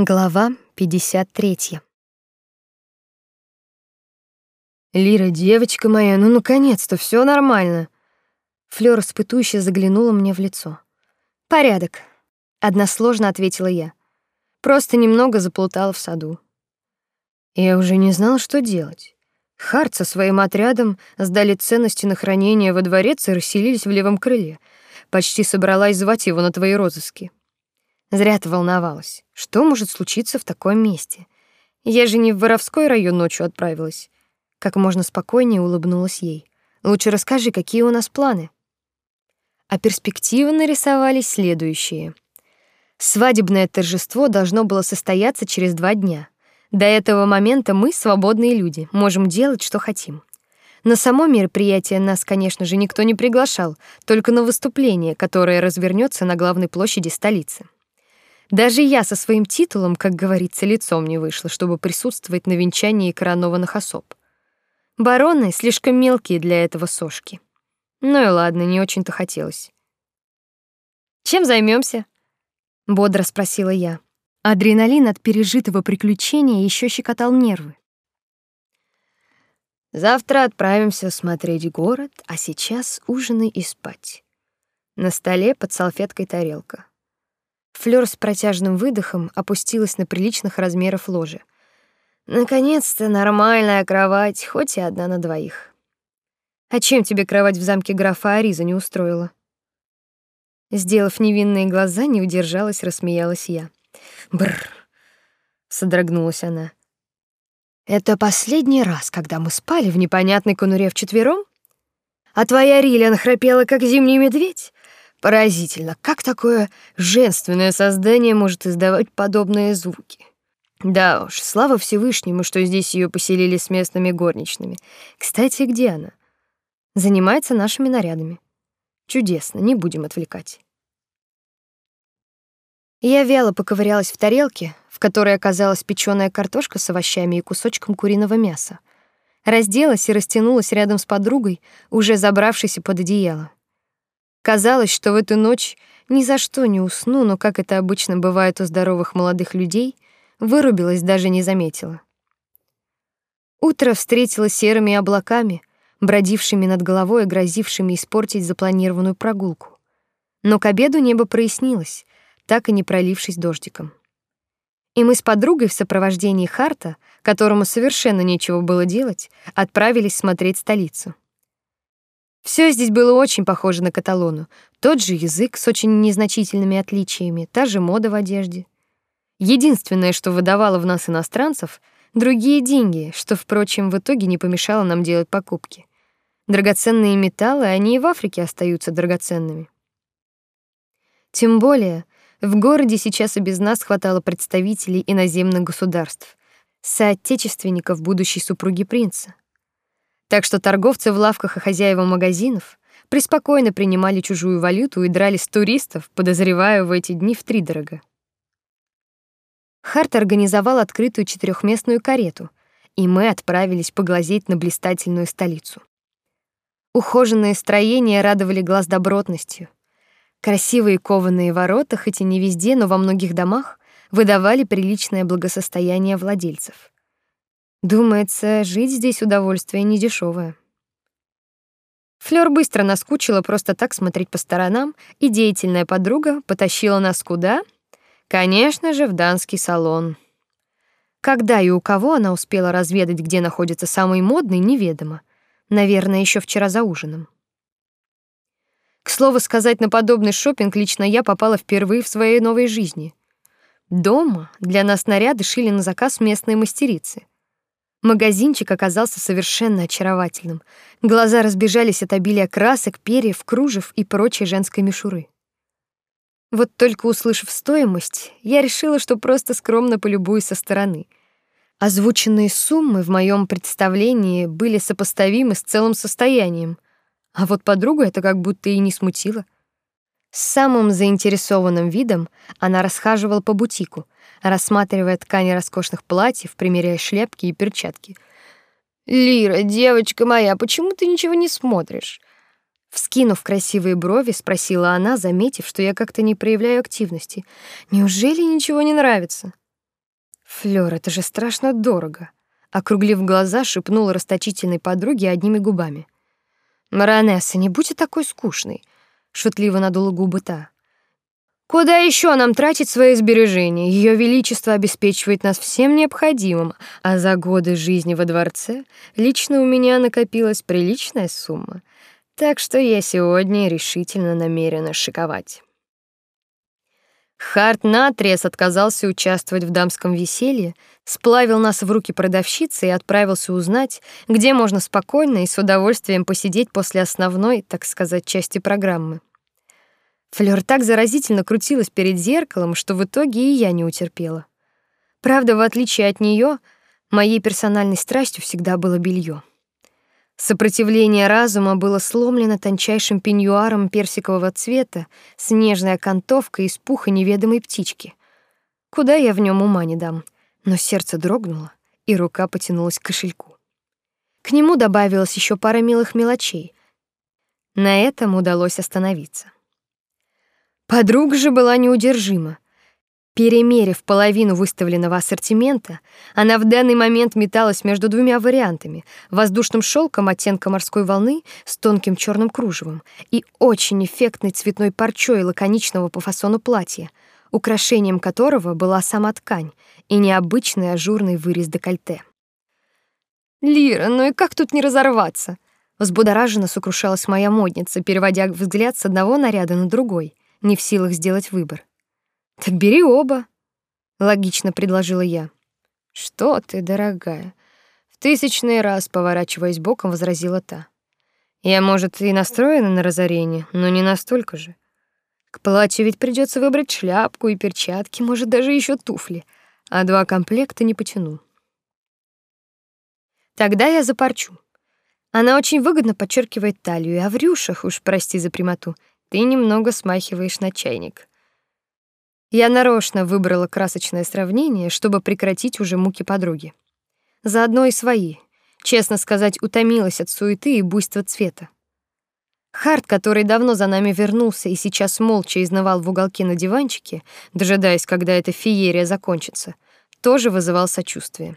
Глава 53. Лира, девочка моя, ну наконец-то все нормально. Флёр испытующе заглянула мне в лицо. Порядок, односложно ответила я. Просто немного заплутала в саду. Я уже не знал, что делать. Харт со своим отрядом сдали ценности на хранение во дворец и расселились в левом крыле. Почти собралась звать его на твои розыски. Зря ты волновалась. Что может случиться в таком месте? Я же не в Воровской район ночью отправилась. Как можно спокойнее улыбнулась ей. Лучше расскажи, какие у нас планы. А перспективы нарисовались следующие. Свадебное торжество должно было состояться через два дня. До этого момента мы свободные люди, можем делать, что хотим. На само мероприятие нас, конечно же, никто не приглашал, только на выступление, которое развернется на главной площади столицы. Даже я со своим титулом, как говорится, лицом не вышла, чтобы присутствовать на венчании коронованных особ. Бароны слишком мелкие для этого сошки. Ну и ладно, не очень-то хотелось. Чем займемся? бодро спросила я. Адреналин от пережитого приключения еще щекотал нервы. Завтра отправимся смотреть город, а сейчас ужинай и спать. На столе под салфеткой тарелка. Флёр с протяжным выдохом опустилась на приличных размеров ложе. Наконец-то нормальная кровать, хоть и одна на двоих. А чем тебе кровать в замке графа Ариза не устроила? Сделав невинные глаза, не удержалась, рассмеялась я. Бр. содрогнулась она. Это последний раз, когда мы спали в непонятной конуре вчетвером? А твоя Рилиан храпела как зимний медведь? Поразительно, как такое женственное создание может издавать подобные звуки. Да уж, слава Всевышнему, что здесь ее поселили с местными горничными. Кстати, где она? Занимается нашими нарядами. Чудесно, не будем отвлекать. Я вяло поковырялась в тарелке, в которой оказалась печёная картошка с овощами и кусочком куриного мяса. Разделась и растянулась рядом с подругой, уже забравшейся под одеяло. Казалось, что в эту ночь ни за что не усну, но, как это обычно бывает у здоровых молодых людей, вырубилась, даже не заметила. Утро встретило серыми облаками, бродившими над головой и грозившими испортить запланированную прогулку. Но к обеду небо прояснилось, так и не пролившись дождиком. И мы с подругой в сопровождении Харта, которому совершенно нечего было делать, отправились смотреть столицу. Все здесь было очень похоже на Каталону. Тот же язык с очень незначительными отличиями, та же мода в одежде. Единственное, что выдавало в нас иностранцев, другие деньги, что, впрочем, в итоге не помешало нам делать покупки. Драгоценные металлы, они и в Африке остаются драгоценными. Тем более, в городе сейчас и без нас хватало представителей иноземных государств, соотечественников будущей супруги принца. Так что торговцы в лавках и хозяева магазинов преспокойно принимали чужую валюту и дрались с туристов, подозревая в эти дни втридорога. Харт организовал открытую четырехместную карету, и мы отправились поглазеть на блистательную столицу. Ухоженные строения радовали глаз добротностью. Красивые кованые ворота, хоть и не везде, но во многих домах, выдавали приличное благосостояние владельцев. Думается, жить здесь удовольствие не дешевое. Флёр быстро наскучила просто так смотреть по сторонам, и деятельная подруга потащила нас куда? Конечно же, в данский салон. Когда и у кого она успела разведать, где находится самый модный, неведомо. Наверное, еще вчера за ужином. К слову сказать, на подобный шопинг лично я попала впервые в своей новой жизни. Дома для нас наряды шили на заказ местные мастерицы. Магазинчик оказался совершенно очаровательным. Глаза разбежались от обилия красок, перьев, кружев и прочей женской мишуры. Вот только услышав стоимость, я решила, что просто скромно полюбуюсь со стороны. Озвученные суммы в моем представлении были сопоставимы с целым состоянием, а вот подругу это как будто и не смутило. С самым заинтересованным видом она расхаживала по бутику — рассматривая ткани роскошных платьев, примеряя шляпки и перчатки. «Лира, девочка моя, почему ты ничего не смотришь?» Вскинув красивые брови, спросила она, заметив, что я как-то не проявляю активности. «Неужели ничего не нравится?» Флёр, это же страшно дорого, округлив глаза, шепнула расточительной подруге одними губами. Маронесса, не будьте такой скучной, шутливо надула губы та. Куда еще нам тратить свои сбережения? Ее величество обеспечивает нас всем необходимым, а за годы жизни во дворце лично у меня накопилась приличная сумма. Так что я сегодня решительно намерена шиковать. Харт наотрез отказался участвовать в дамском веселье, сплавил нас в руки продавщицы и отправился узнать, где можно спокойно и с удовольствием посидеть после основной, так сказать, части программы. Флёр так заразительно крутилась перед зеркалом, что в итоге и я не утерпела. Правда, в отличие от неё, моей персональной страстью всегда было белье. Сопротивление разума было сломлено тончайшим пеньюаром персикового цвета с нежной окантовкой из пуха неведомой птички. Куда я в нем ума не дам, но сердце дрогнуло, и рука потянулась к кошельку. К нему добавилась еще пара милых мелочей. На этом удалось остановиться. Подруга же была неудержима. Перемерив половину выставленного ассортимента, она в данный момент металась между двумя вариантами: воздушным шелком оттенка морской волны с тонким черным кружевом и очень эффектной цветной парчой лаконичного по фасону платья, украшением которого была сама ткань и необычный ажурный вырез декольте. Лира, ну и как тут не разорваться? Взбудораженно сокрушалась моя модница, переводя взгляд с одного наряда на другой не в силах сделать выбор. Так бери оба, логично предложила я. Что ты, дорогая? В тысячный раз поворачиваясь боком, возразила та. Я, может, и настроена на разорение, но не настолько же. К платью ведь придется выбрать шляпку и перчатки, может, даже еще туфли, а два комплекта не потяну. Тогда я запорчу. Она очень выгодно подчеркивает талию, а в рюшах, уж прости за прямоту, ты немного смахиваешь на чайник. Я нарочно выбрала красочное сравнение, чтобы прекратить уже муки подруги. Заодно и свои. Честно сказать, утомилась от суеты и буйства цвета. Харт, который давно за нами вернулся и сейчас молча изнывал в уголке на диванчике, дожидаясь, когда эта феерия закончится, тоже вызывал сочувствие.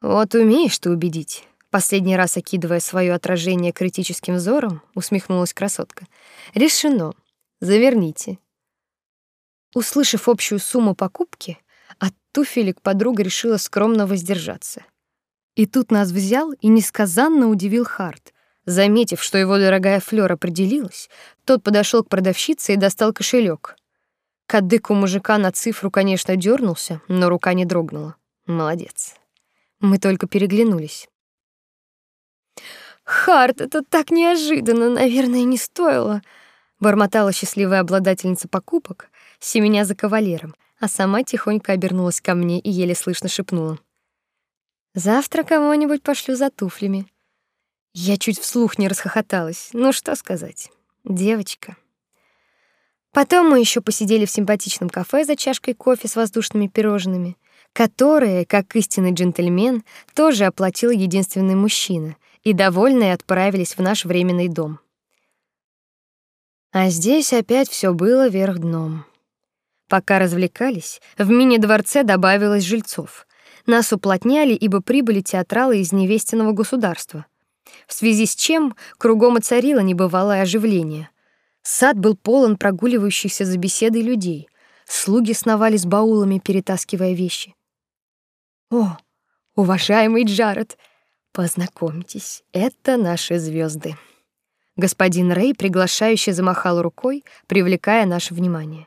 Вот умеешь ты убедить. Последний раз окидывая свое отражение критическим взором, усмехнулась красотка. Решено. Заверните. Услышав общую сумму покупки, от туфелек подруга решила скромно воздержаться. И тут нас взял и несказанно удивил Харт. Заметив, что его дорогая Флёр определилась, тот подошел к продавщице и достал кошелек. Кадык у мужика на цифру, конечно, дернулся, но рука не дрогнула. Молодец. Мы только переглянулись. Харт, это так неожиданно, наверное, не стоило, бормотала счастливая обладательница покупок, семеня за кавалером, а сама тихонько обернулась ко мне и еле слышно шепнула: "Завтра кого-нибудь пошлю за туфлями". Я чуть вслух не расхохоталась. Ну что сказать? Девочка. Потом мы еще посидели в симпатичном кафе за чашкой кофе с воздушными пирожными, которые, как истинный джентльмен, тоже оплатил единственный мужчина, и довольные отправились в наш временный дом. А здесь опять все было вверх дном. Пока развлекались, в мини-дворце добавилось жильцов. Нас уплотняли, ибо прибыли театралы из невестиного государства. В связи с чем кругом и царило небывалое оживление. Сад был полон прогуливающихся за беседой людей. Слуги сновали с баулами, перетаскивая вещи. О, уважаемый Джаред, Познакомьтесь, это наши звезды. Господин Рей приглашающе замахал рукой, привлекая наше внимание.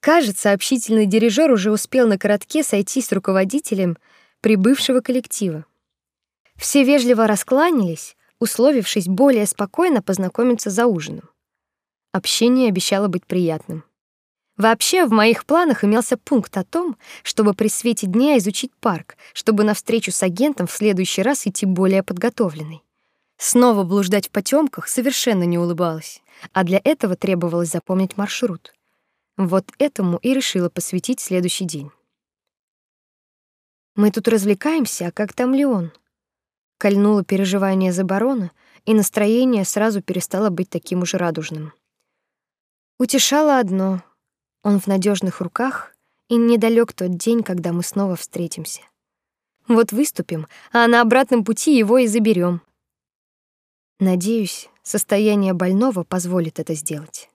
Кажется, общительный дирижер уже успел на коротке сойти с руководителем прибывшего коллектива. Все вежливо раскланялись, условившись более спокойно познакомиться за ужином. Общение обещало быть приятным. Вообще, в моих планах имелся пункт о том, чтобы при свете дня изучить парк, чтобы на встречу с агентом в следующий раз идти более подготовленной. Снова блуждать в потемках совершенно не улыбалась, а для этого требовалось запомнить маршрут. Вот этому и решила посвятить следующий день. Мы тут развлекаемся, а как там Леон? Кольнуло переживание за барона, и настроение сразу перестало быть таким уж радужным. Утешало одно он в надежных руках, И недалек тот день, когда мы снова встретимся. Вот выступим, а на обратном пути его и заберем. Надеюсь, состояние больного позволит это сделать.